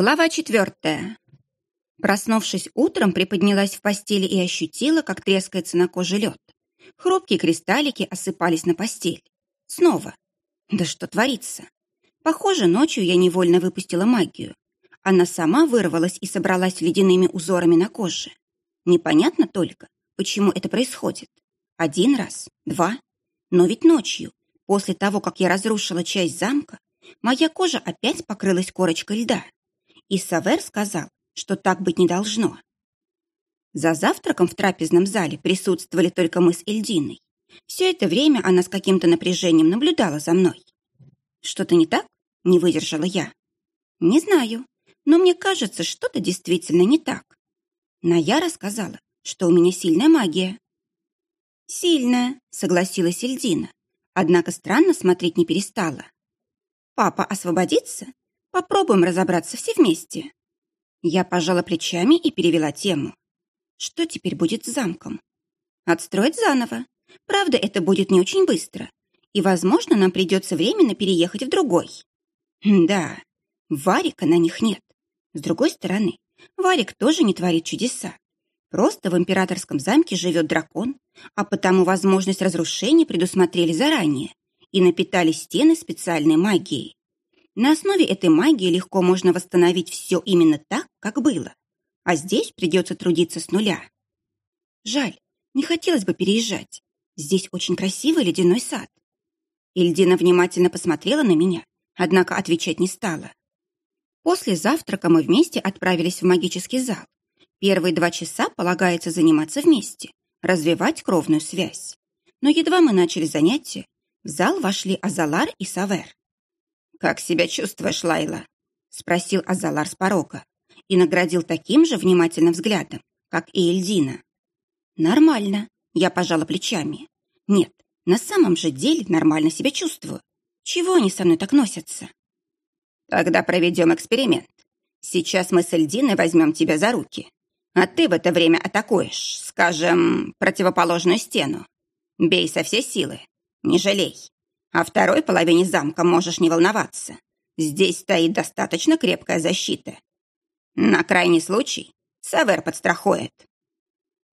Глава четвертая. Проснувшись утром, приподнялась в постели и ощутила, как трескается на коже лед. Хрупкие кристаллики осыпались на постель. Снова. Да что творится? Похоже, ночью я невольно выпустила магию. Она сама вырвалась и собралась ледяными узорами на коже. Непонятно только, почему это происходит. Один раз, два. Но ведь ночью, после того, как я разрушила часть замка, моя кожа опять покрылась корочкой льда. И Савер сказал, что так быть не должно. За завтраком в трапезном зале присутствовали только мы с Эльдиной. Все это время она с каким-то напряжением наблюдала за мной. «Что-то не так?» — не выдержала я. «Не знаю, но мне кажется, что-то действительно не так». Ная рассказала, что у меня сильная магия. «Сильная», — согласилась Эльдина, однако странно смотреть не перестала. «Папа освободится? Попробуем разобраться все вместе». Я пожала плечами и перевела тему. Что теперь будет с замком? Отстроить заново. Правда, это будет не очень быстро. И, возможно, нам придется временно переехать в другой. Да, Варика на них нет. С другой стороны, Варик тоже не творит чудеса. Просто в императорском замке живет дракон, а потому возможность разрушения предусмотрели заранее и напитали стены специальной магией. На основе этой магии легко можно восстановить все именно так, как было. А здесь придется трудиться с нуля. Жаль, не хотелось бы переезжать. Здесь очень красивый ледяной сад. Ильдина внимательно посмотрела на меня, однако отвечать не стала. После завтрака мы вместе отправились в магический зал. Первые два часа полагается заниматься вместе, развивать кровную связь. Но едва мы начали занятия, в зал вошли Азалар и Савер. «Как себя чувствуешь, Лайла?» — спросил Азалар с порога и наградил таким же внимательным взглядом, как и Эльдина. «Нормально», — я пожала плечами. «Нет, на самом же деле нормально себя чувствую. Чего они со мной так носятся?» «Тогда проведем эксперимент. Сейчас мы с Эльдиной возьмем тебя за руки, а ты в это время атакуешь, скажем, противоположную стену. Бей со всей силы, не жалей. О второй половине замка можешь не волноваться. Здесь стоит достаточно крепкая защита. На крайний случай Савер подстрахует.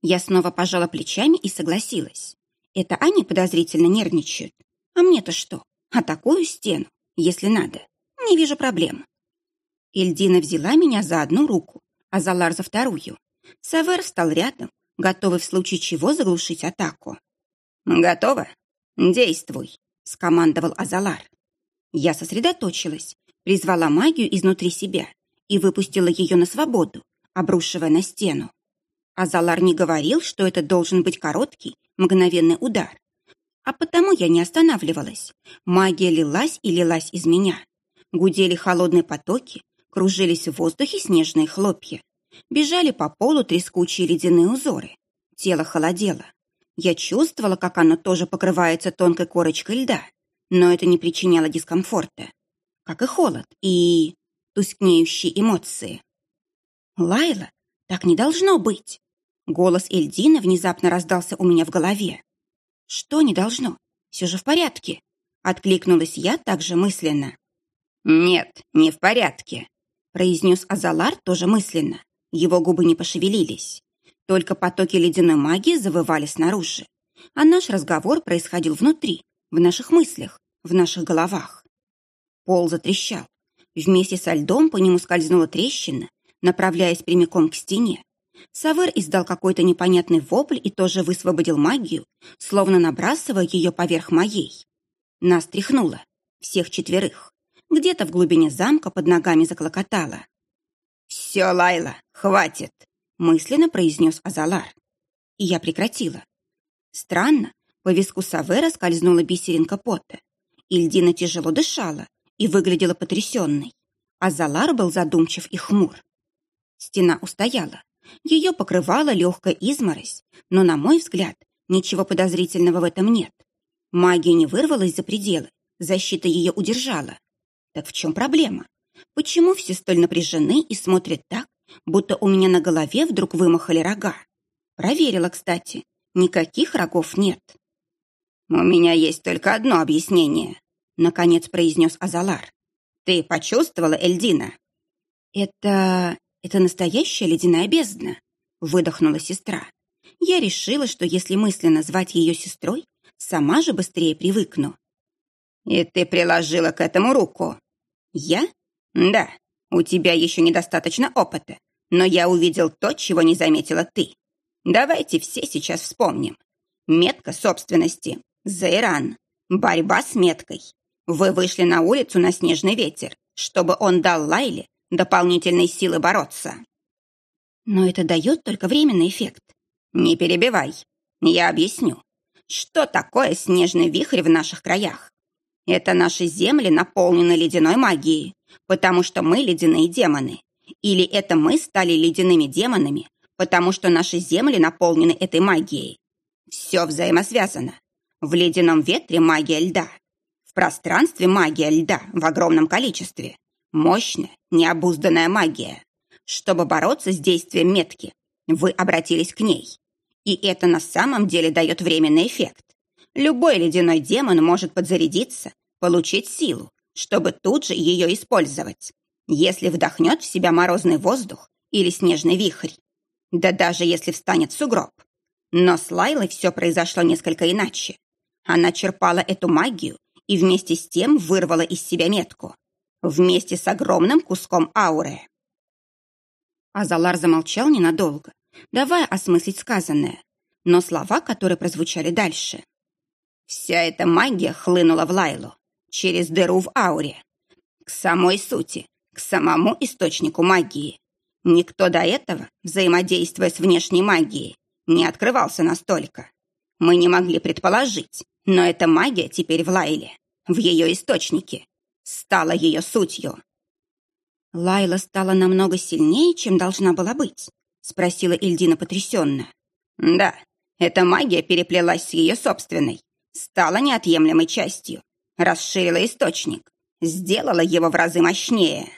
Я снова пожала плечами и согласилась. Это они подозрительно нервничают. А мне-то что? Атакую стену, если надо. Не вижу проблем. Ильдина взяла меня за одну руку, а Залар за вторую. Савер встал рядом, готовый в случае чего заглушить атаку. «Готово? Действуй!» — скомандовал Азалар. Я сосредоточилась, призвала магию изнутри себя и выпустила ее на свободу, обрушивая на стену. Азалар не говорил, что это должен быть короткий, мгновенный удар. А потому я не останавливалась. Магия лилась и лилась из меня. Гудели холодные потоки, кружились в воздухе снежные хлопья. Бежали по полу трескучие ледяные узоры. Тело холодело. Я чувствовала, как оно тоже покрывается тонкой корочкой льда, но это не причиняло дискомфорта. Как и холод, и тускнеющие эмоции. «Лайла, так не должно быть!» Голос Эльдина внезапно раздался у меня в голове. «Что не должно? Все же в порядке!» Откликнулась я также мысленно. «Нет, не в порядке», произнес Азалар тоже мысленно. Его губы не пошевелились. Только потоки ледяной магии завывали снаружи. А наш разговор происходил внутри, в наших мыслях, в наших головах. Пол затрещал. Вместе со льдом по нему скользнула трещина, направляясь прямиком к стене. Савер издал какой-то непонятный вопль и тоже высвободил магию, словно набрасывая ее поверх моей. Нас тряхнуло. Всех четверых. Где-то в глубине замка под ногами заклокотало. «Все, Лайла, хватит!» Мысленно произнес Азалар. И я прекратила. Странно, по виску Савера скользнула бисеринка пота. Ильдина тяжело дышала и выглядела потрясенной. Азалар был задумчив и хмур. Стена устояла. Ее покрывала легкая изморозь, но, на мой взгляд, ничего подозрительного в этом нет. Магия не вырвалась за пределы, защита ее удержала. Так в чем проблема? Почему все столь напряжены и смотрят так, будто у меня на голове вдруг вымахали рога. Проверила, кстати. Никаких рогов нет. «У меня есть только одно объяснение», — наконец произнес Азалар. «Ты почувствовала Эльдина?» Это... это настоящая ледяная бездна, выдохнула сестра. Я решила, что если мысленно звать ее сестрой, сама же быстрее привыкну. И ты приложила к этому руку? Я? Да, у тебя еще недостаточно опыта, но я увидел то, чего не заметила ты. Давайте все сейчас вспомним. Метка собственности. Зайран. Борьба с меткой. Вы вышли на улицу на снежный ветер, чтобы он дал Лайле дополнительной силы бороться. Но это дает только временный эффект. Не перебивай. Я объясню. Что такое снежный вихрь в наших краях? Это наши земли наполнены ледяной магией, потому что мы ледяные демоны. Или это мы стали ледяными демонами, потому что наши земли наполнены этой магией. Все взаимосвязано. В ледяном ветре магия льда. В пространстве магия льда в огромном количестве. Мощная, необузданная магия. Чтобы бороться с действием метки, вы обратились к ней. И это на самом деле дает временный эффект. Любой ледяной демон может подзарядиться, получить силу, чтобы тут же ее использовать, если вдохнет в себя морозный воздух или снежный вихрь. Да даже если встанет сугроб. Но с Лайлой все произошло несколько иначе. Она черпала эту магию и вместе с тем вырвала из себя метку. Вместе с огромным куском ауры. Азалар замолчал ненадолго, давая осмыслить сказанное, но слова, которые прозвучали дальше. Вся эта магия хлынула в Лайлу через дыру в ауре. К самой сути, к самому источнику магии. Никто до этого, взаимодействуя с внешней магией, не открывался настолько. Мы не могли предположить, но эта магия теперь в Лайле, в ее источнике, стала ее сутью. «Лайла стала намного сильнее, чем должна была быть?» — спросила Ильдина потрясенно. «Да, эта магия переплелась с ее собственной, стала неотъемлемой частью, расширила источник, сделала его в разы мощнее».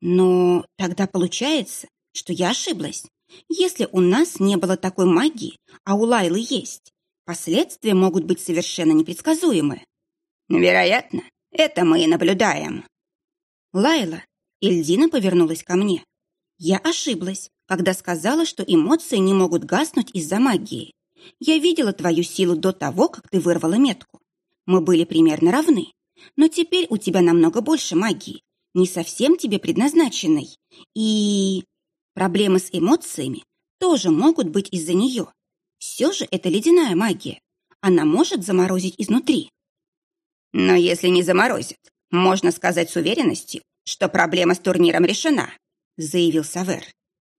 Но тогда получается, что я ошиблась. Если у нас не было такой магии, а у Лайлы есть, последствия могут быть совершенно непредсказуемы. Вероятно, это мы и наблюдаем. Лайла, Ильдина повернулась ко мне. Я ошиблась, когда сказала, что эмоции не могут гаснуть из-за магии. Я видела твою силу до того, как ты вырвала метку. Мы были примерно равны. Но теперь у тебя намного больше магии, не совсем тебе предназначенной. И проблемы с эмоциями тоже могут быть из-за нее. Все же это ледяная магия. Она может заморозить изнутри. Но если не заморозит, можно сказать с уверенностью, что проблема с турниром решена, заявил Савер.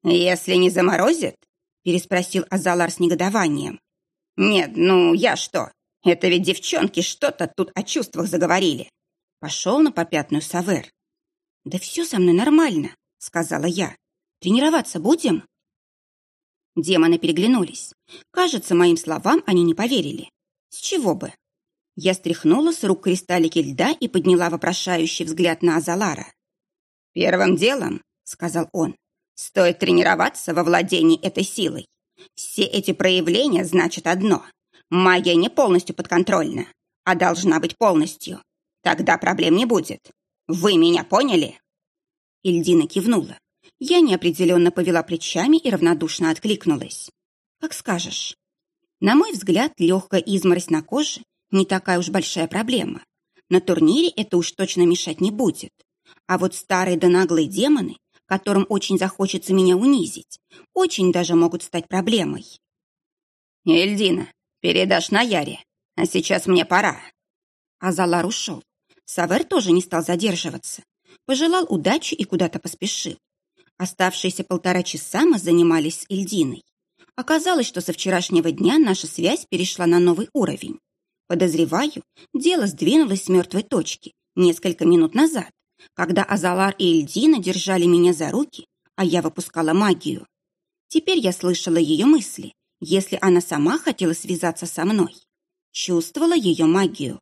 Если не заморозит, переспросил Азалар с негодованием. Нет, ну я что? Это ведь девчонки что-то тут о чувствах заговорили. Пошел на попятную Савер. «Да все со мной нормально», — сказала я. «Тренироваться будем?» Демоны переглянулись. Кажется, моим словам они не поверили. С чего бы? Я стряхнула с рук кристаллики льда и подняла вопрошающий взгляд на Азалара. «Первым делом», — сказал он, — «стоит тренироваться во владении этой силой. Все эти проявления значат одно. Магия не полностью подконтрольна, а должна быть полностью. Тогда проблем не будет. Вы меня поняли?» Ильдина кивнула. Я неопределенно повела плечами и равнодушно откликнулась. «Как скажешь». На мой взгляд, легкая изморозь на коже не такая уж большая проблема. На турнире это уж точно мешать не будет. А вот старые да наглые демоны, которым очень захочется меня унизить, очень даже могут стать проблемой. «Эльдина, передашь на Яре, а сейчас мне пора». Азалар ушел. Савер тоже не стал задерживаться. Пожелал удачи и куда-то поспешил. Оставшиеся полтора часа мы занимались с Ильдиной. Оказалось, что со вчерашнего дня наша связь перешла на новый уровень. Подозреваю, дело сдвинулось с мертвой точки несколько минут назад, когда Азалар и Ильдина держали меня за руки, а я выпускала магию. Теперь я слышала ее мысли, если она сама хотела связаться со мной. Чувствовала ее магию.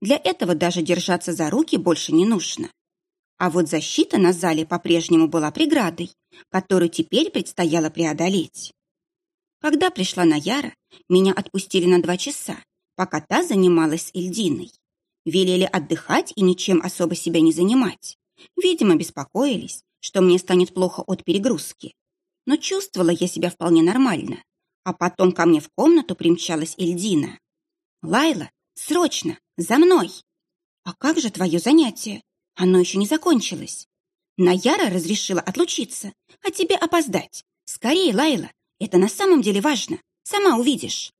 Для этого даже держаться за руки больше не нужно. А вот защита на зале по-прежнему была преградой, которую теперь предстояло преодолеть. Когда пришла Наяра, меня отпустили на два часа, пока та занималась Эльдиной. Велели отдыхать и ничем особо себя не занимать. Видимо, беспокоились, что мне станет плохо от перегрузки. Но чувствовала я себя вполне нормально. А потом ко мне в комнату примчалась Эльдина. «Лайла, срочно, за мной!» «А как же твое занятие? Оно еще не закончилось. Наяра разрешила отлучиться, а тебе опоздать. Скорее, Лайла, это на самом деле важно. Сама увидишь».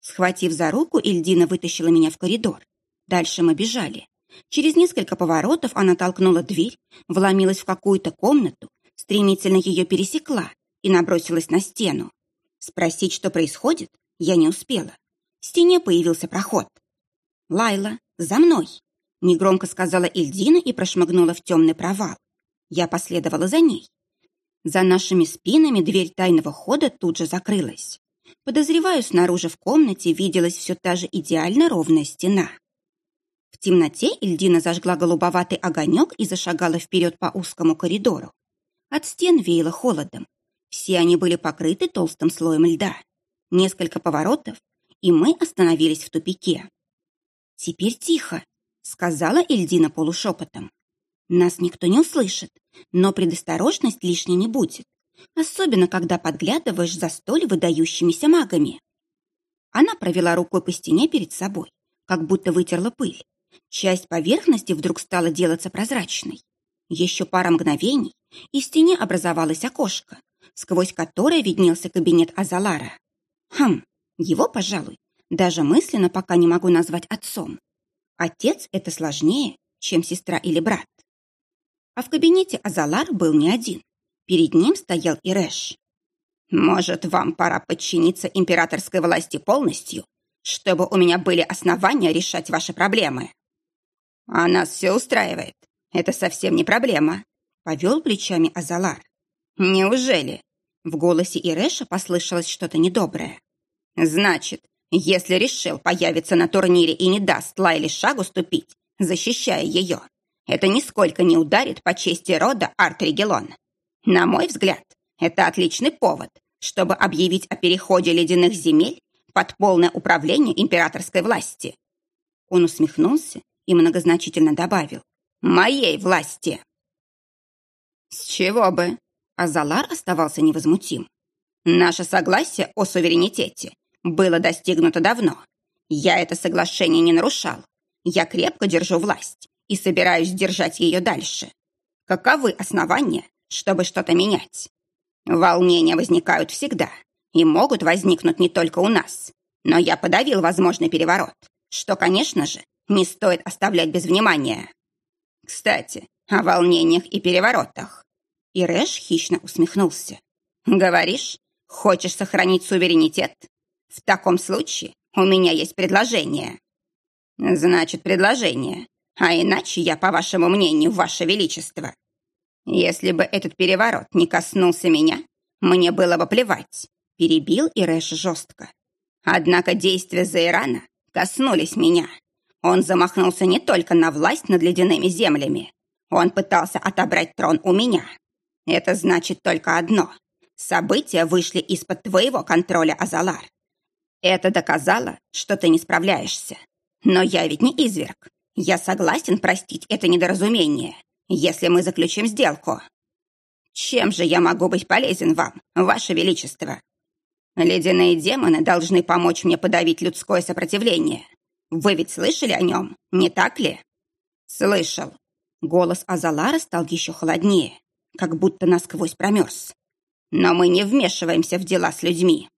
Схватив за руку, Ильдина вытащила меня в коридор. Дальше мы бежали. Через несколько поворотов она толкнула дверь, вломилась в какую-то комнату, стремительно ее пересекла и набросилась на стену. Спросить, что происходит, я не успела. В стене появился проход. «Лайла, за мной!» — негромко сказала Ильдина и прошмыгнула в темный провал. Я последовала за ней. За нашими спинами дверь тайного хода тут же закрылась. Подозреваю, снаружи в комнате виделась все та же идеально ровная стена. В темноте Ильдина зажгла голубоватый огонек и зашагала вперед по узкому коридору. От стен веяло холодом. Все они были покрыты толстым слоем льда. Несколько поворотов, и мы остановились в тупике. «Теперь тихо», — сказала Ильдина полушепотом. «Нас никто не услышит, но предосторожность лишней не будет, особенно когда подглядываешь за столь выдающимися магами». Она провела рукой по стене перед собой, как будто вытерла пыль. Часть поверхности вдруг стала делаться прозрачной. Еще пара мгновений, и в стене образовалось окошко, сквозь которое виднелся кабинет Азалара. Хм, его, пожалуй, даже мысленно пока не могу назвать отцом. Отец — это сложнее, чем сестра или брат. А в кабинете Азалар был не один. Перед ним стоял Ирэш. «Может, вам пора подчиниться императорской власти полностью, чтобы у меня были основания решать ваши проблемы?» «А нас все устраивает. Это совсем не проблема», — повел плечами Азалар. «Неужели?» В голосе Ирэша послышалось что-то недоброе. «Значит, если решил появиться на турнире и не даст Лайле шагу ступить, защищая ее, это нисколько не ударит по чести рода Артригелон. На мой взгляд, это отличный повод, чтобы объявить о переходе ледяных земель под полное управление императорской власти». Он усмехнулся и многозначительно добавил «Моей власти». «С чего бы?» Азалар оставался невозмутим. «Наше согласие о суверенитете было достигнуто давно. Я это соглашение не нарушал. Я крепко держу власть и собираюсь держать ее дальше. Каковы основания, чтобы что-то менять? Волнения возникают всегда и могут возникнуть не только у нас. Но я подавил возможный переворот, что, конечно же, не стоит оставлять без внимания. Кстати, о волнениях и переворотах. Ирэш хищно усмехнулся. «Говоришь, хочешь сохранить суверенитет? В таком случае у меня есть предложение». «Значит, предложение. А иначе я, по вашему мнению, ваше величество. Если бы этот переворот не коснулся меня, мне было бы плевать», перебил Ирэш жестко. «Однако действия Зайрана коснулись меня. Он замахнулся не только на власть над ледяными землями. Он пытался отобрать трон у меня. Это значит только одно. События вышли из-под твоего контроля, Азалар. Это доказало, что ты не справляешься. Но я ведь не изверг. Я согласен простить это недоразумение, если мы заключим сделку. Чем же я могу быть полезен вам, ваше величество? Ледяные демоны должны помочь мне подавить людское сопротивление. Вы ведь слышали о нем, не так ли? Слышал. Голос Азалара стал еще холоднее как будто насквозь промерз. Но мы не вмешиваемся в дела с людьми.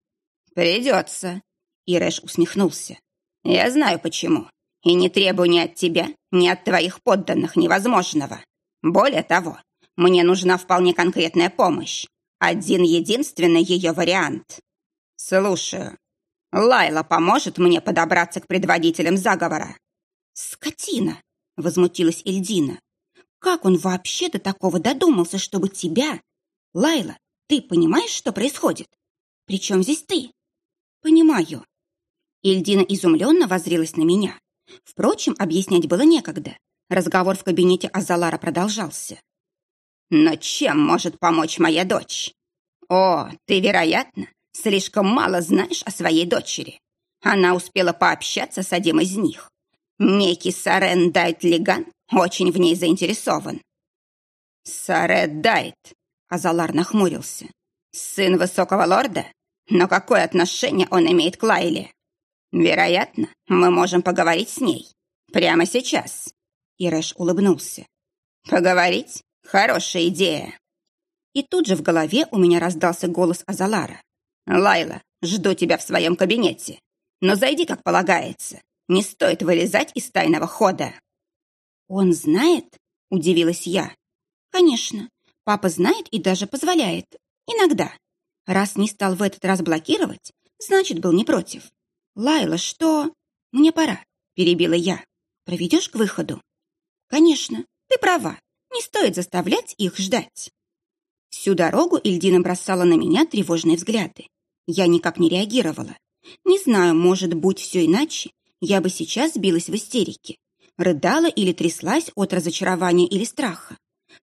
Придется. Ирэш усмехнулся. Я знаю почему. И не требую ни от тебя, ни от твоих подданных невозможного. Более того, мне нужна вполне конкретная помощь. Один единственный ее вариант. Слушаю. Лайла поможет мне подобраться к предводителям заговора. Скотина! Возмутилась Эльдина. Как он вообще до такого додумался, чтобы тебя... Лайла, ты понимаешь, что происходит? Причем здесь ты? Понимаю. Ильдина изумленно возрилась на меня. Впрочем, объяснять было некогда. Разговор в кабинете Азалара продолжался. «Но чем может помочь моя дочь? О, ты, вероятно, слишком мало знаешь о своей дочери. Она успела пообщаться с одним из них. Некий Сарен Дайт Лиган очень в ней заинтересован. Сарет Дайт, Азалар нахмурился. Сын высокого лорда? Но какое отношение он имеет к Лайле? Вероятно, мы можем поговорить с ней. Прямо сейчас. Ирэш улыбнулся. Поговорить? Хорошая идея. И тут же в голове у меня раздался голос Азалара. «Лайла, жду тебя в своем кабинете. Но зайди, как полагается. Не стоит вылезать из тайного хода». «Он знает?» — удивилась я. «Конечно. Папа знает и даже позволяет. Иногда. Раз не стал в этот раз блокировать, значит, был не против. Лайла, что? Мне пора», — перебила я. «Проведешь к выходу?» «Конечно. Ты права. Не стоит заставлять их ждать». Всю дорогу Ильдина бросала на меня тревожные взгляды. Я никак не реагировала. Не знаю, может быть, все иначе. Я бы сейчас сбилась в истерике. Рыдала или тряслась от разочарования или страха.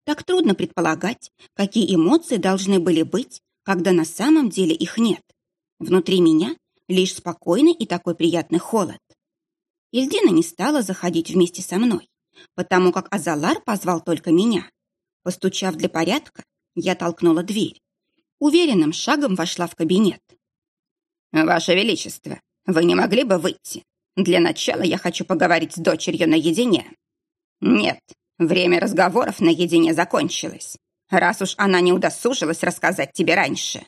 Так трудно предполагать, какие эмоции должны были быть, когда на самом деле их нет. Внутри меня лишь спокойный и такой приятный холод. Ильдина не стала заходить вместе со мной, потому как Азалар позвал только меня. Постучав для порядка, я толкнула дверь. Уверенным шагом вошла в кабинет. «Ваше Величество, вы не могли бы выйти? Для начала я хочу поговорить с дочерью наедине». «Нет, время разговоров наедине закончилось, раз уж она не удосужилась рассказать тебе раньше».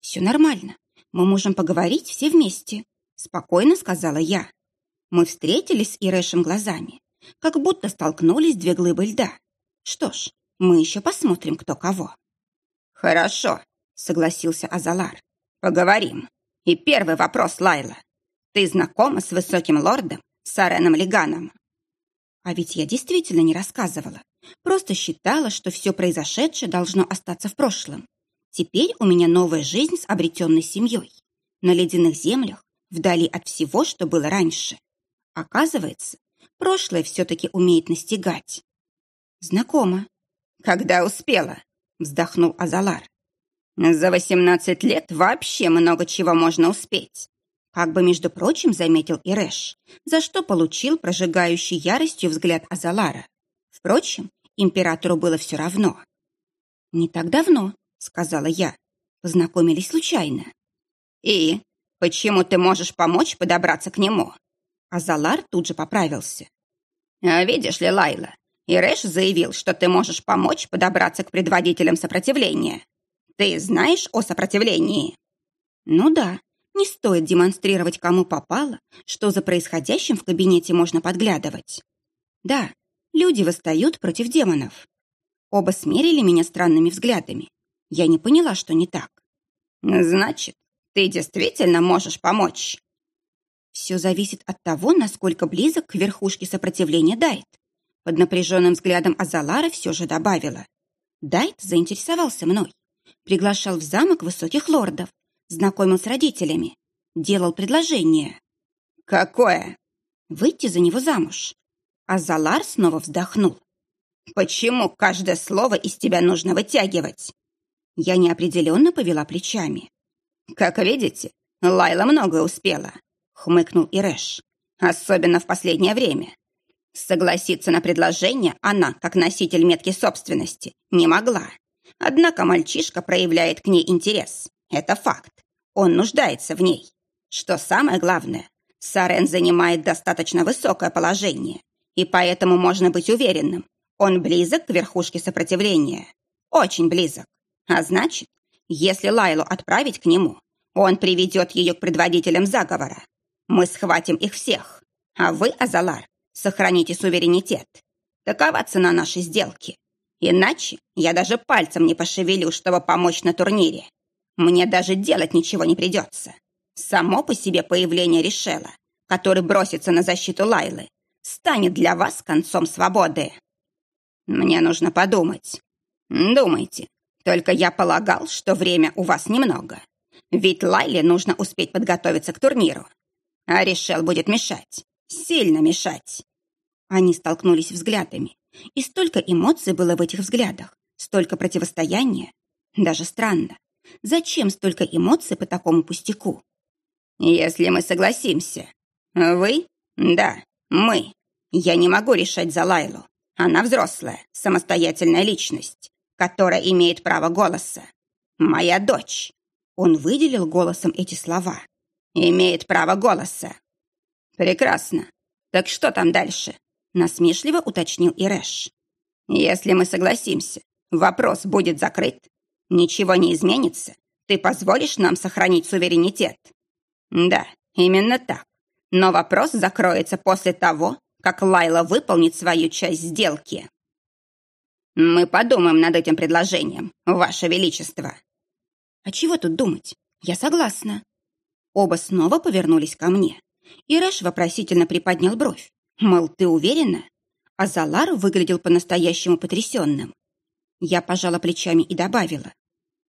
«Все нормально. Мы можем поговорить все вместе», — спокойно сказала я. Мы встретились с Ирэшем глазами, как будто столкнулись две глыбы льда. Что ж, мы еще посмотрим, кто кого. Хорошо, согласился Азалар. Поговорим. И первый вопрос, Лайла. Ты знакома с высоким лордом Сареном Леганом? А ведь я действительно не рассказывала. Просто считала, что все произошедшее должно остаться в прошлом. Теперь у меня новая жизнь с обретенной семьей. На ледяных землях, вдали от всего, что было раньше. Оказывается, прошлое все-таки умеет настигать. Знакомо. «Когда успела?» — вздохнул Азалар. «За восемнадцать лет вообще много чего можно успеть». Как бы, между прочим, заметил Ирэш, за что получил прожигающий яростью взгляд Азалара. Впрочем, императору было все равно. «Не так давно», — сказала я. Познакомились случайно. «И почему ты можешь помочь подобраться к нему?» Азалар тут же поправился. «А видишь ли, Лайла, Ирэш заявил, что ты можешь помочь подобраться к предводителям сопротивления. Ты знаешь о сопротивлении?» «Ну да, не стоит демонстрировать, кому попало, что за происходящим в кабинете можно подглядывать. Да, люди восстают против демонов. Оба смерили меня странными взглядами. Я не поняла, что не так. «Значит, ты действительно можешь помочь?» Все зависит от того, насколько близок к верхушке сопротивления Дайт. Под напряженным взглядом Азалара все же добавила. Дайт заинтересовался мной. Приглашал в замок высоких лордов, знакомил с родителями, делал предложение. «Какое?» «Выйти за него замуж». Азалар снова вздохнул. «Почему каждое слово из тебя нужно вытягивать?» Я неопределенно повела плечами. «Как видите, Лайла многое успела», — хмыкнул Ирэш. «Особенно в последнее время. Согласиться на предложение она, как носитель метки собственности, не могла. Однако мальчишка проявляет к ней интерес. Это факт. Он нуждается в ней. Что самое главное, Сарен занимает достаточно высокое положение, и поэтому можно быть уверенным, он близок к верхушке сопротивления. Очень близок. А значит, если Лайлу отправить к нему, он приведет ее к предводителям заговора. Мы схватим их всех. А вы, Азалар, Сохраните суверенитет. Такова цена нашей сделки. Иначе я даже пальцем не пошевелю, чтобы помочь на турнире. Мне даже делать ничего не придется. Само по себе появление Решела, который бросится на защиту Лайлы, станет для вас концом свободы. Мне нужно подумать. Думайте. Только я полагал, что время у вас немного. Ведь Лайле нужно успеть подготовиться к турниру. А Решел будет мешать сильно мешать. Они столкнулись взглядами, и столько эмоций было в этих взглядах, столько противостояния. Даже странно. Зачем столько эмоций по такому пустяку? Если мы согласимся. Вы? Да, мы. Я не могу решать за Лайлу. Она взрослая, самостоятельная личность, которая имеет право голоса. Моя дочь. Он выделил голосом эти слова. Имеет право голоса. Прекрасно. Так что там дальше? Насмешливо уточнил Ирэш. Если мы согласимся, вопрос будет закрыт. Ничего не изменится. Ты позволишь нам сохранить суверенитет? Да, именно так. Но вопрос закроется после того, как Лайла выполнит свою часть сделки. Мы подумаем над этим предложением, Ваше Величество. А чего тут думать? Я согласна. Оба снова повернулись ко мне. И Рэш вопросительно приподнял бровь. Мол, ты уверена? А Залар выглядел по-настоящему потрясенным. Я пожала плечами и добавила.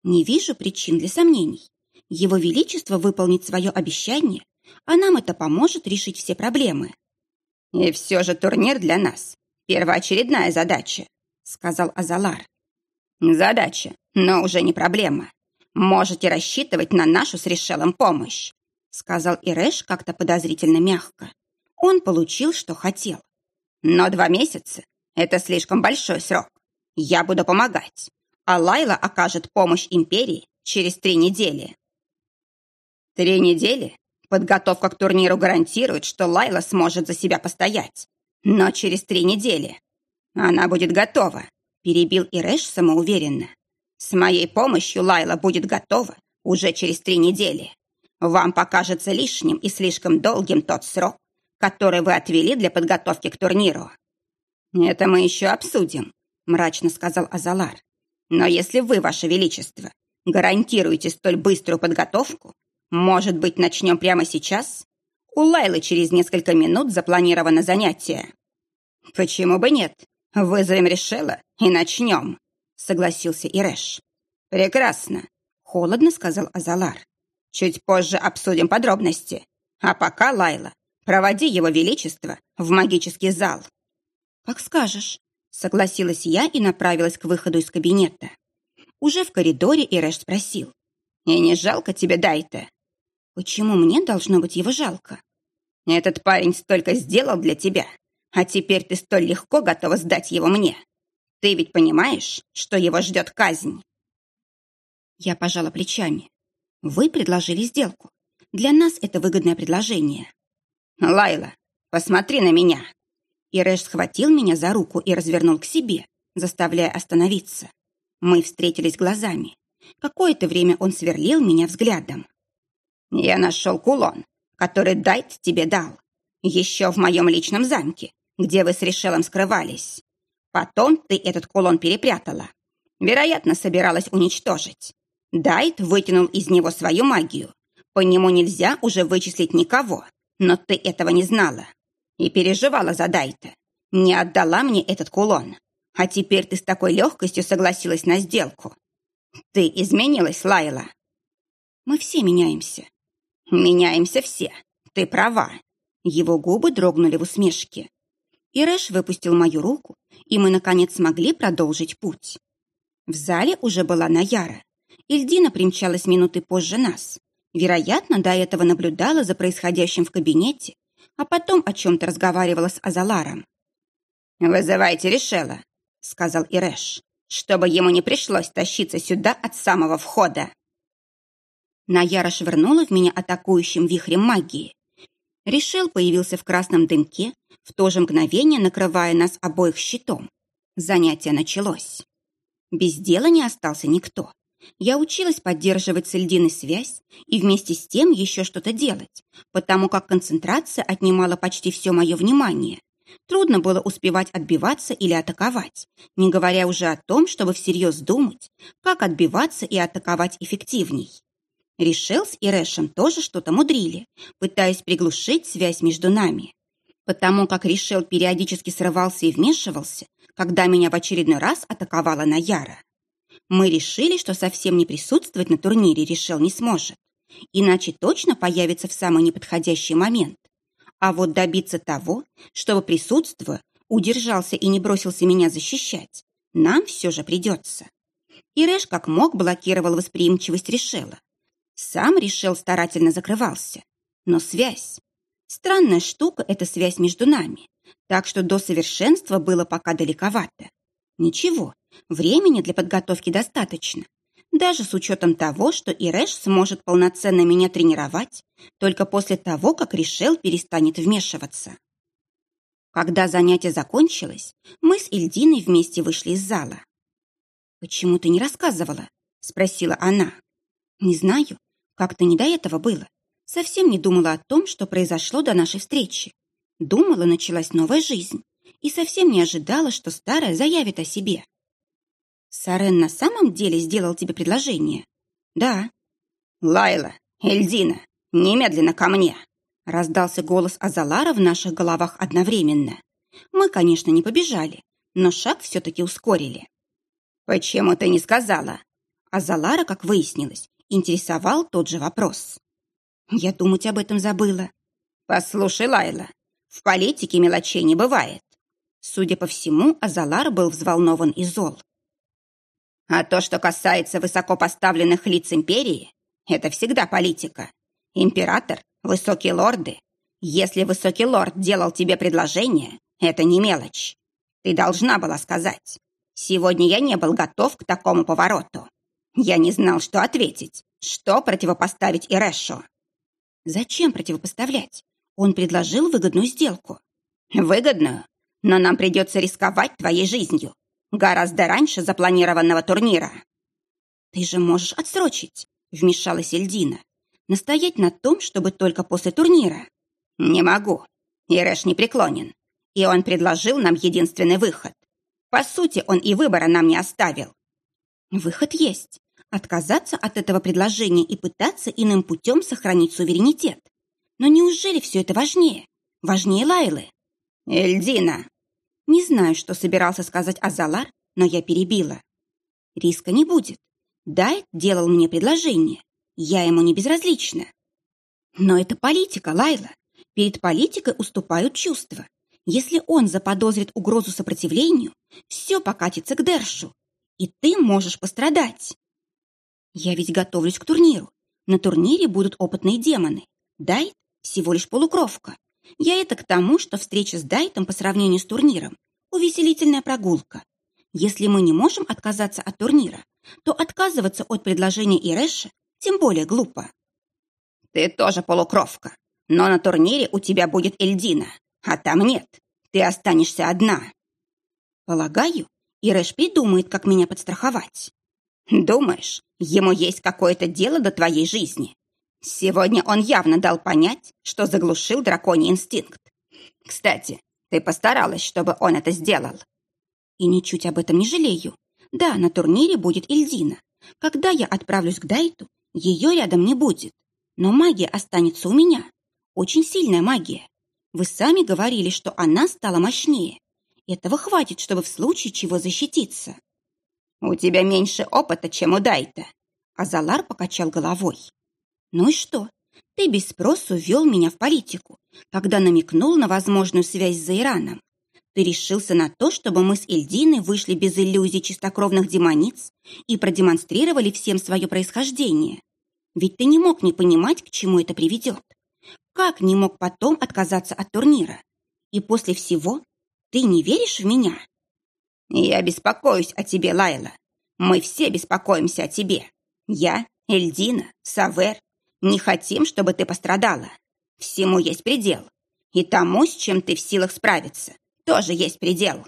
Не вижу причин для сомнений. Его Величество выполнит свое обещание, а нам это поможет решить все проблемы. «И все же турнир для нас — первоочередная задача», — сказал Азалар. «Задача, но уже не проблема. Можете рассчитывать на нашу с Решелом помощь», — сказал Ирэш как-то подозрительно мягко. Он получил, что хотел. «Но два месяца — это слишком большой срок. Я буду помогать, а Лайла окажет помощь Империи через три недели». «Три недели Подготовка к турниру гарантирует, что Лайла сможет за себя постоять. Но через три недели она будет готова, перебил Ирэш самоуверенно. С моей помощью Лайла будет готова уже через три недели. Вам покажется лишним и слишком долгим тот срок, который вы отвели для подготовки к турниру. Это мы еще обсудим, мрачно сказал Азалар. Но если вы, ваше величество, гарантируете столь быструю подготовку, может быть, начнем прямо сейчас? У Лайлы через несколько минут запланировано занятие. Почему бы нет? Вызовем Решела и начнем, согласился Ирэш. Прекрасно, холодно сказал Азалар. Чуть позже обсудим подробности. А пока, Лайла, проводи его величество в магический зал. Как скажешь, согласилась я и направилась к выходу из кабинета. Уже в коридоре Ирэш спросил. «И не жалко тебе Дайта?» Почему мне должно быть его жалко? Этот парень столько сделал для тебя, а теперь ты столь легко готова сдать его мне. Ты ведь понимаешь, что его ждет казнь?» Я пожала плечами. «Вы предложили сделку. Для нас это выгодное предложение». «Лайла, посмотри на меня!» Ирэш схватил меня за руку и развернул к себе, заставляя остановиться. Мы встретились глазами. Какое-то время он сверлил меня взглядом. Я нашел кулон, который Дайт тебе дал. Еще в моем личном замке, где вы с Решелом скрывались. Потом ты этот кулон перепрятала. Вероятно, собиралась уничтожить. Дайт вытянул из него свою магию. По нему нельзя уже вычислить никого, но ты этого не знала. И переживала за Дайта. Не отдала мне этот кулон. А теперь ты с такой легкостью согласилась на сделку. Ты изменилась, Лайла. Мы все меняемся. «Меняемся все. Ты права». Его губы дрогнули в усмешке. Ирэш выпустил мою руку, и мы, наконец, смогли продолжить путь. В зале уже была Наяра. Ильдина примчалась минуты позже нас. Вероятно, до этого наблюдала за происходящим в кабинете, а потом о чем-то разговаривала с Азаларом. «Вызывайте Решела», — сказал Ирэш, «чтобы ему не пришлось тащиться сюда от самого входа». Наяра швырнула в меня атакующим вихрем магии. Решел появился в красном дымке, в то же мгновение накрывая нас обоих щитом. Занятие началось. Без дела не остался никто. Я училась поддерживать с Эльдиной связь и вместе с тем еще что-то делать, потому как концентрация отнимала почти все мое внимание. Трудно было успевать отбиваться или атаковать, не говоря уже о том, чтобы всерьез думать, как отбиваться и атаковать эффективней. Ришелс и Рэшем тоже что-то мудрили, пытаясь приглушить связь между нами. Потому как Ришел периодически срывался и вмешивался, когда меня в очередной раз атаковала Наяра. Мы решили, что совсем не присутствовать на турнире Ришел не сможет, иначе точно появится в самый неподходящий момент. А вот добиться того, чтобы, присутствуя, удержался и не бросился меня защищать, нам все же придется. И Рэш как мог блокировал восприимчивость Решела, сам решил старательно закрывался. Но связь... Странная штука — эта связь между нами. так что до совершенства было пока далековато. Ничего, времени для подготовки достаточно. Даже с учетом того, что Ирэш сможет полноценно меня тренировать только после того, как Ришел перестанет вмешиваться. Когда занятие закончилось, мы с Ильдиной вместе вышли из зала. «Почему ты не рассказывала?» — спросила она. «Не знаю. Как-то не до этого было. Совсем не думала о том, что произошло до нашей встречи. Думала, началась новая жизнь. И совсем не ожидала, что старая заявит о себе. Сарен на самом деле сделал тебе предложение? Да. Лайла, Эльдина, немедленно ко мне. Раздался голос Азалара в наших головах одновременно. Мы, конечно, не побежали, но шаг все-таки ускорили. «Почему ты не сказала?» Азалара, как выяснилось, интересовал тот же вопрос. Я думать об этом забыла. «Послушай, Лайла, в политике мелочей не бывает». Судя по всему, Азалар был взволнован и зол. А то, что касается высокопоставленных лиц империи, это всегда политика. Император, высокие лорды. Если высокий лорд делал тебе предложение, это не мелочь. Ты должна была сказать. Сегодня я не был готов к такому повороту. Я не знал, что ответить, что противопоставить Ирэшу. Зачем противопоставлять? Он предложил выгодную сделку. Выгодную? Но нам придется рисковать твоей жизнью. Гораздо раньше запланированного турнира. Ты же можешь отсрочить, вмешалась Эльдина. Настоять на том, чтобы только после турнира. Не могу. Ирэш не преклонен. И он предложил нам единственный выход. По сути, он и выбора нам не оставил. Выход есть. Отказаться от этого предложения и пытаться иным путем сохранить суверенитет. Но неужели все это важнее? Важнее Лайлы? Эльдина, не знаю, что собирался сказать Азалар, но я перебила. Риска не будет. Дайт делал мне предложение. Я ему не безразлична. Но это политика, Лайла. Перед политикой уступают чувства. Если он заподозрит угрозу сопротивлению, все покатится к Дершу. И ты можешь пострадать. Я ведь готовлюсь к турниру. На турнире будут опытные демоны. Дайт всего лишь полукровка. Я это к тому, что встреча с Дайтом по сравнению с турниром – увеселительная прогулка. Если мы не можем отказаться от турнира, то отказываться от предложения Ирэша тем более глупо. Ты тоже полукровка, но на турнире у тебя будет Эльдина, а там нет. Ты останешься одна. Полагаю, Ирэш придумает, как меня подстраховать. Думаешь, ему есть какое-то дело до твоей жизни? Сегодня он явно дал понять, что заглушил драконий инстинкт. Кстати, ты постаралась, чтобы он это сделал. И ничуть об этом не жалею. Да, на турнире будет Ильдина. Когда я отправлюсь к Дайту, ее рядом не будет. Но магия останется у меня. Очень сильная магия. Вы сами говорили, что она стала мощнее. Этого хватит, чтобы в случае чего защититься. У тебя меньше опыта, чем у Дайта. Азалар покачал головой. Ну и что? Ты без спросу ввел меня в политику, когда намекнул на возможную связь с Ираном. Ты решился на то, чтобы мы с Эльдиной вышли без иллюзий чистокровных демониц и продемонстрировали всем свое происхождение. Ведь ты не мог не понимать, к чему это приведет. Как не мог потом отказаться от турнира? И после всего ты не веришь в меня? Я беспокоюсь о тебе, Лайла. Мы все беспокоимся о тебе. Я, Эльдина, Савер, не хотим, чтобы ты пострадала. Всему есть предел. И тому, с чем ты в силах справиться, тоже есть предел.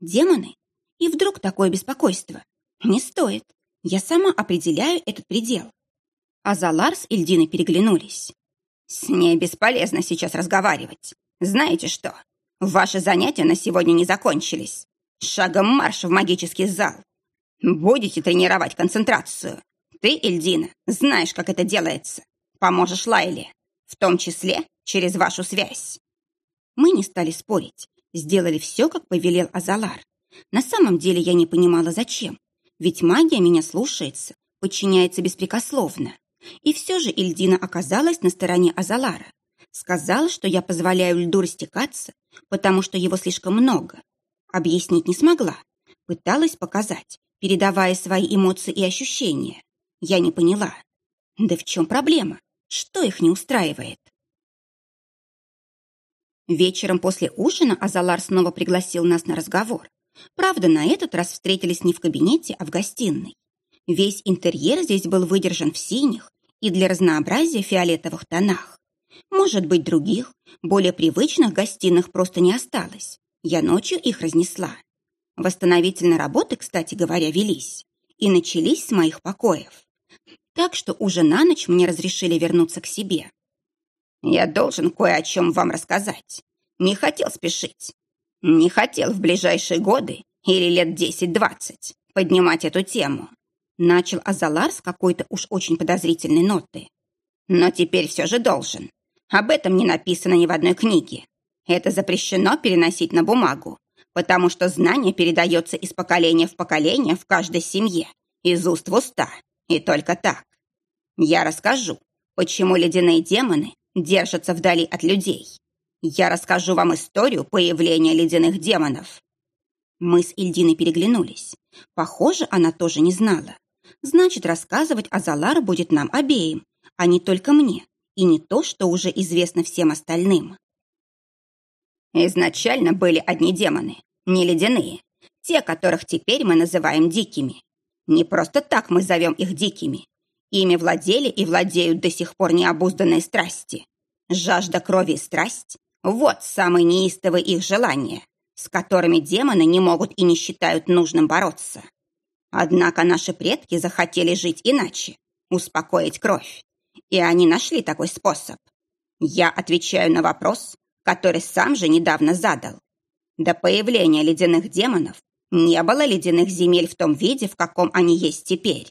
Демоны? И вдруг такое беспокойство? Не стоит. Я сама определяю этот предел. А Залар с Ильдиной переглянулись. С ней бесполезно сейчас разговаривать. Знаете что? Ваши занятия на сегодня не закончились. Шагом марш в магический зал. Будете тренировать концентрацию. Ты, Эльдина, знаешь, как это делается. Поможешь Лайле, в том числе через вашу связь. Мы не стали спорить, сделали все, как повелел Азалар. На самом деле я не понимала, зачем. Ведь магия меня слушается, подчиняется беспрекословно. И все же Ильдина оказалась на стороне Азалара. Сказала, что я позволяю льду растекаться, потому что его слишком много. Объяснить не смогла. Пыталась показать, передавая свои эмоции и ощущения. Я не поняла. Да в чем проблема? Что их не устраивает? Вечером после ужина Азалар снова пригласил нас на разговор. Правда, на этот раз встретились не в кабинете, а в гостиной. Весь интерьер здесь был выдержан в синих и для разнообразия фиолетовых тонах. Может быть, других, более привычных гостиных просто не осталось. Я ночью их разнесла. Восстановительные работы, кстати говоря, велись и начались с моих покоев. Так что уже на ночь мне разрешили вернуться к себе. Я должен кое о чем вам рассказать. Не хотел спешить. Не хотел в ближайшие годы или лет десять-двадцать поднимать эту тему. Начал Азалар с какой-то уж очень подозрительной ноты. Но теперь все же должен. Об этом не написано ни в одной книге. Это запрещено переносить на бумагу, потому что знание передается из поколения в поколение в каждой семье, из уст в уста, и только так. Я расскажу, почему ледяные демоны держатся вдали от людей. Я расскажу вам историю появления ледяных демонов. Мы с Ильдиной переглянулись. Похоже, она тоже не знала. Значит, рассказывать о Залар будет нам обеим, а не только мне, и не то, что уже известно всем остальным. Изначально были одни демоны, не ледяные, те, которых теперь мы называем дикими. Не просто так мы зовем их дикими. Ими владели и владеют до сих пор необузданные страсти. Жажда крови и страсть – вот самые неистовые их желания, с которыми демоны не могут и не считают нужным бороться. Однако наши предки захотели жить иначе, успокоить кровь. И они нашли такой способ. Я отвечаю на вопрос, который сам же недавно задал. До появления ледяных демонов не было ледяных земель в том виде, в каком они есть теперь.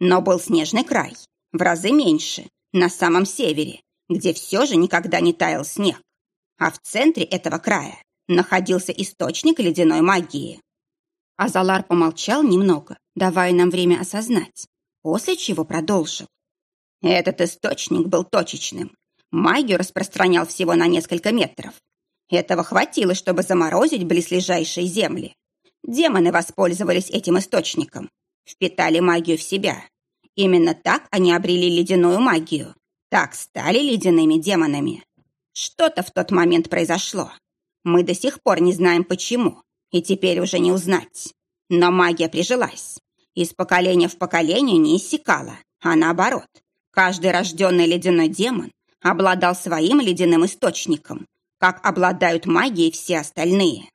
Но был снежный край, в разы меньше, на самом севере, где все же никогда не таял снег. А в центре этого края находился источник ледяной магии. Азалар помолчал немного, давая нам время осознать, после чего продолжил. Этот источник был точечным. Магию распространял всего на несколько метров, этого хватило, чтобы заморозить близлежащие земли. Демоны воспользовались этим источником, впитали магию в себя. Именно так они обрели ледяную магию. Так стали ледяными демонами. Что-то в тот момент произошло. Мы до сих пор не знаем почему, и теперь уже не узнать. Но магия прижилась. Из поколения в поколение не иссякала, а наоборот. Каждый рожденный ледяной демон обладал своим ледяным источником, как обладают магией все остальные.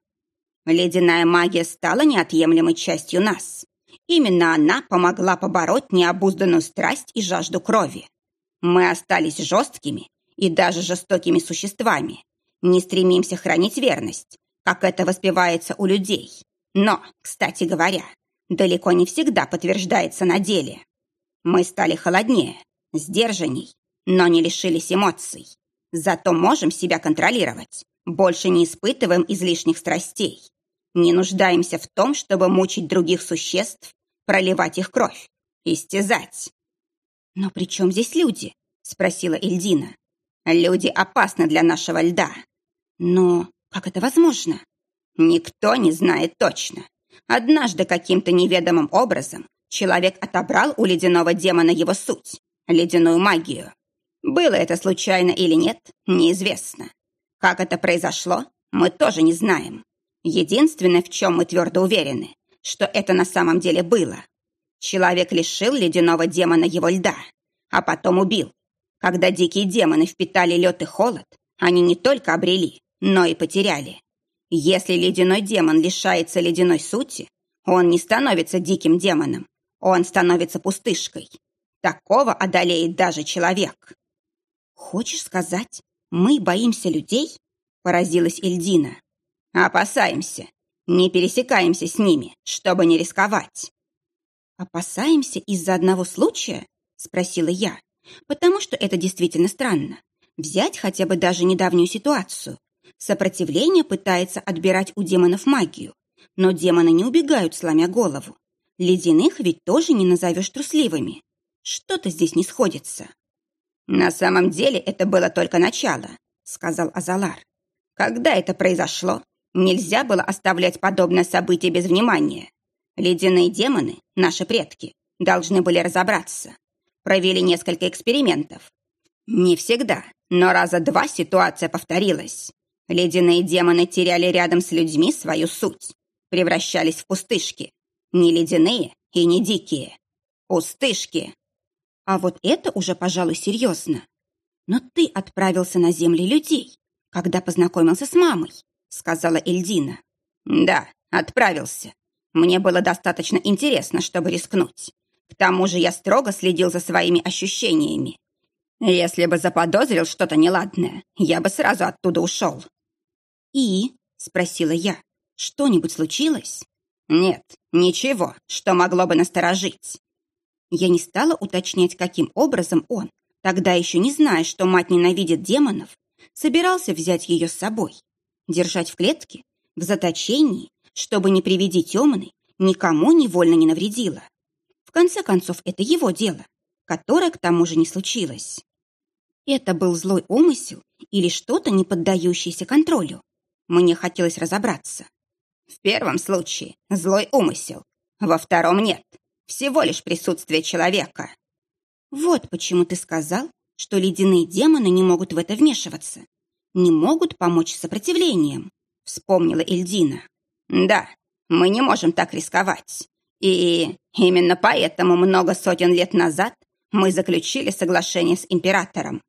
Ледяная магия стала неотъемлемой частью нас. Именно она помогла побороть необузданную страсть и жажду крови. Мы остались жесткими и даже жестокими существами. Не стремимся хранить верность, как это воспевается у людей. Но, кстати говоря, далеко не всегда подтверждается на деле. Мы стали холоднее, сдержанней, но не лишились эмоций. Зато можем себя контролировать, больше не испытываем излишних страстей. Не нуждаемся в том, чтобы мучить других существ, проливать их кровь, истязать. «Но при чем здесь люди?» — спросила Эльдина. «Люди опасны для нашего льда». «Но как это возможно?» «Никто не знает точно. Однажды каким-то неведомым образом человек отобрал у ледяного демона его суть, ледяную магию. Было это случайно или нет, неизвестно. Как это произошло, мы тоже не знаем. Единственное, в чем мы твердо уверены, что это на самом деле было. Человек лишил ледяного демона его льда, а потом убил. Когда дикие демоны впитали лед и холод, они не только обрели, но и потеряли. Если ледяной демон лишается ледяной сути, он не становится диким демоном, он становится пустышкой. Такого одолеет даже человек. «Хочешь сказать, мы боимся людей?» – поразилась Эльдина. «Опасаемся. Не пересекаемся с ними, чтобы не рисковать». «Опасаемся из-за одного случая?» – спросила я. «Потому что это действительно странно. Взять хотя бы даже недавнюю ситуацию. Сопротивление пытается отбирать у демонов магию, но демоны не убегают, сломя голову. Ледяных ведь тоже не назовешь трусливыми. Что-то здесь не сходится». «На самом деле это было только начало», — сказал Азалар. «Когда это произошло, нельзя было оставлять подобное событие без внимания. Ледяные демоны, наши предки, должны были разобраться. Провели несколько экспериментов. Не всегда, но раза два ситуация повторилась. Ледяные демоны теряли рядом с людьми свою суть, превращались в пустышки. Не ледяные и не дикие. Пустышки. А вот это уже, пожалуй, серьезно. Но ты отправился на земли людей, когда познакомился с мамой, сказала Эльдина. Да, отправился. Мне было достаточно интересно, чтобы рискнуть. К тому же я строго следил за своими ощущениями. Если бы заподозрил что-то неладное, я бы сразу оттуда ушел. «И?» — спросила я. «Что-нибудь случилось?» «Нет, ничего, что могло бы насторожить». Я не стала уточнять, каким образом он, тогда еще не зная, что мать ненавидит демонов, собирался взять ее с собой, держать в клетке, в заточении, чтобы не приведи темный, никому невольно не навредила. В конце концов, это его дело, которое к тому же не случилось. Это был злой умысел или что-то, не поддающееся контролю. Мне хотелось разобраться. В первом случае злой умысел, во втором нет. Всего лишь присутствие человека. Вот почему ты сказал, что ледяные демоны не могут в это вмешиваться. Не могут помочь сопротивлением, вспомнила Эльдина. Да, мы не можем так рисковать. И именно поэтому много сотен лет назад мы заключили соглашение с императором.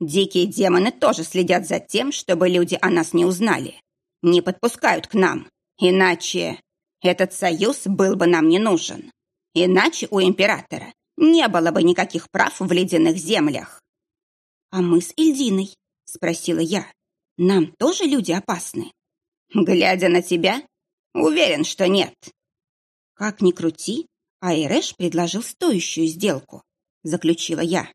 Дикие демоны тоже следят за тем, чтобы люди о нас не узнали. Не подпускают к нам. Иначе этот союз был бы нам не нужен. Иначе у императора не было бы никаких прав в ледяных землях. «А мы с Ильдиной?» — спросила я. «Нам тоже люди опасны?» «Глядя на тебя, уверен, что нет». «Как ни крути, Айрэш предложил стоящую сделку», — заключила я.